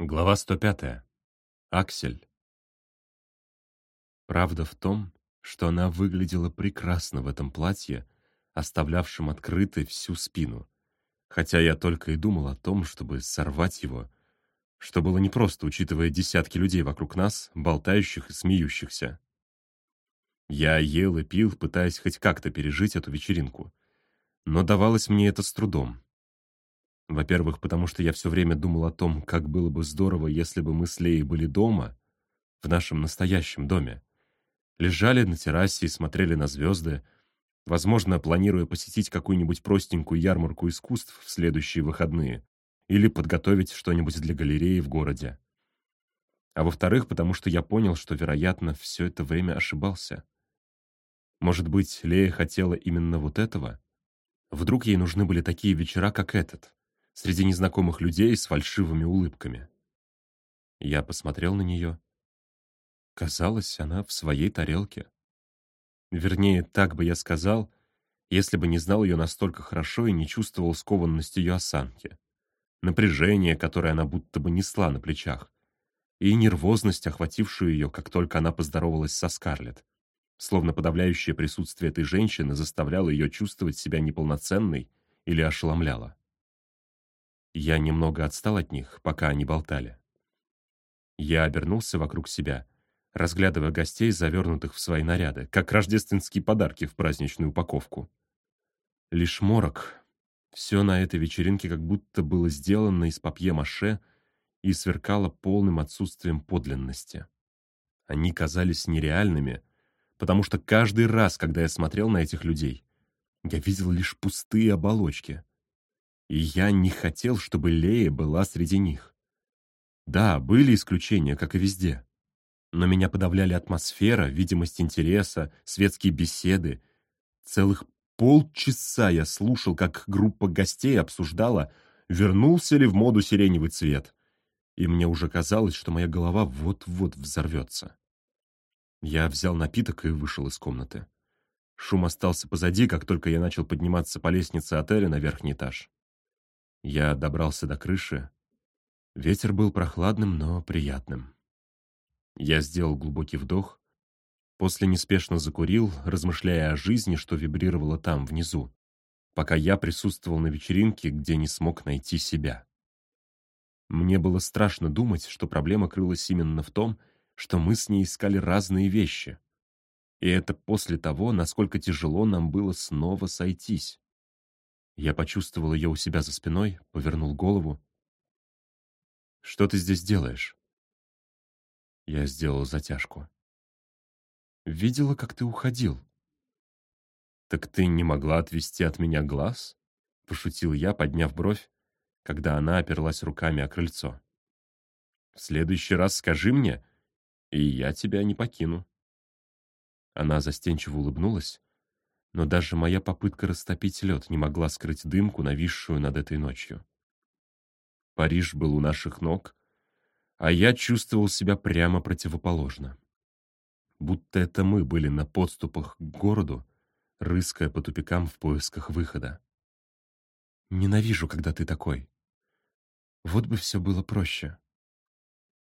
Глава 105. Аксель. Правда в том, что она выглядела прекрасно в этом платье, оставлявшем открытой всю спину, хотя я только и думал о том, чтобы сорвать его, что было непросто, учитывая десятки людей вокруг нас, болтающих и смеющихся. Я ел и пил, пытаясь хоть как-то пережить эту вечеринку, но давалось мне это с трудом. Во-первых, потому что я все время думал о том, как было бы здорово, если бы мы с Леей были дома, в нашем настоящем доме. Лежали на террасе и смотрели на звезды, возможно, планируя посетить какую-нибудь простенькую ярмарку искусств в следующие выходные или подготовить что-нибудь для галереи в городе. А во-вторых, потому что я понял, что, вероятно, все это время ошибался. Может быть, Лея хотела именно вот этого? Вдруг ей нужны были такие вечера, как этот, среди незнакомых людей с фальшивыми улыбками. Я посмотрел на нее. Казалось, она в своей тарелке. Вернее, так бы я сказал, если бы не знал ее настолько хорошо и не чувствовал скованность ее осанки, напряжение, которое она будто бы несла на плечах, и нервозность, охватившую ее, как только она поздоровалась со Скарлетт, словно подавляющее присутствие этой женщины заставляло ее чувствовать себя неполноценной или ошеломляло. Я немного отстал от них, пока они болтали. Я обернулся вокруг себя, разглядывая гостей, завернутых в свои наряды, как рождественские подарки в праздничную упаковку. Лишь морок. Все на этой вечеринке как будто было сделано из папье-маше и сверкало полным отсутствием подлинности. Они казались нереальными, потому что каждый раз, когда я смотрел на этих людей, я видел лишь пустые оболочки. И я не хотел, чтобы Лея была среди них. Да, были исключения, как и везде. Но меня подавляли атмосфера, видимость интереса, светские беседы. Целых полчаса я слушал, как группа гостей обсуждала, вернулся ли в моду сиреневый цвет. И мне уже казалось, что моя голова вот-вот взорвется. Я взял напиток и вышел из комнаты. Шум остался позади, как только я начал подниматься по лестнице отеля на верхний этаж. Я добрался до крыши. Ветер был прохладным, но приятным. Я сделал глубокий вдох, после неспешно закурил, размышляя о жизни, что вибрировало там, внизу, пока я присутствовал на вечеринке, где не смог найти себя. Мне было страшно думать, что проблема крылась именно в том, что мы с ней искали разные вещи. И это после того, насколько тяжело нам было снова сойтись. Я почувствовал ее у себя за спиной, повернул голову. «Что ты здесь делаешь?» Я сделал затяжку. «Видела, как ты уходил». «Так ты не могла отвести от меня глаз?» — пошутил я, подняв бровь, когда она оперлась руками о крыльцо. «В следующий раз скажи мне, и я тебя не покину». Она застенчиво улыбнулась, но даже моя попытка растопить лед не могла скрыть дымку, нависшую над этой ночью. Париж был у наших ног, а я чувствовал себя прямо противоположно. Будто это мы были на подступах к городу, рыская по тупикам в поисках выхода. Ненавижу, когда ты такой. Вот бы все было проще.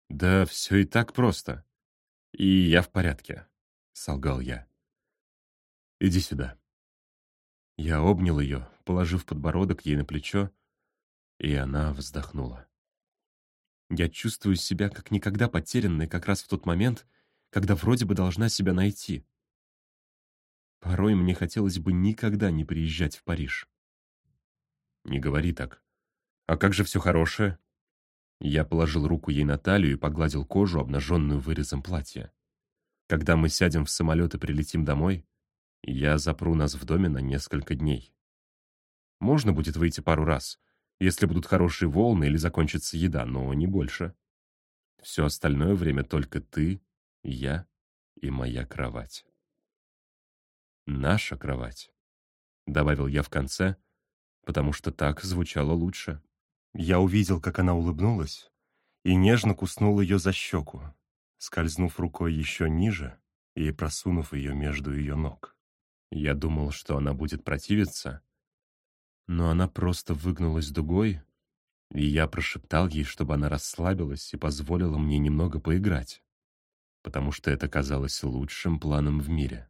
Да все и так просто. И я в порядке, — солгал я. Иди сюда». Я обнял ее, положив подбородок ей на плечо, и она вздохнула. Я чувствую себя как никогда потерянной как раз в тот момент, когда вроде бы должна себя найти. Порой мне хотелось бы никогда не приезжать в Париж. Не говори так. А как же все хорошее? Я положил руку ей на талию и погладил кожу, обнаженную вырезом платья. Когда мы сядем в самолет и прилетим домой, я запру нас в доме на несколько дней. Можно будет выйти пару раз, если будут хорошие волны или закончится еда, но не больше. Все остальное время только ты, я и моя кровать. Наша кровать, добавил я в конце, потому что так звучало лучше. Я увидел, как она улыбнулась, и нежно куснул ее за щеку, скользнув рукой еще ниже и просунув ее между ее ног. Я думал, что она будет противиться, но она просто выгнулась дугой И я прошептал ей, чтобы она расслабилась и позволила мне немного поиграть, потому что это казалось лучшим планом в мире.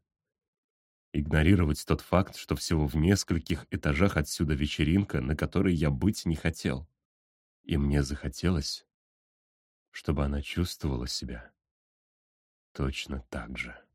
Игнорировать тот факт, что всего в нескольких этажах отсюда вечеринка, на которой я быть не хотел. И мне захотелось, чтобы она чувствовала себя точно так же.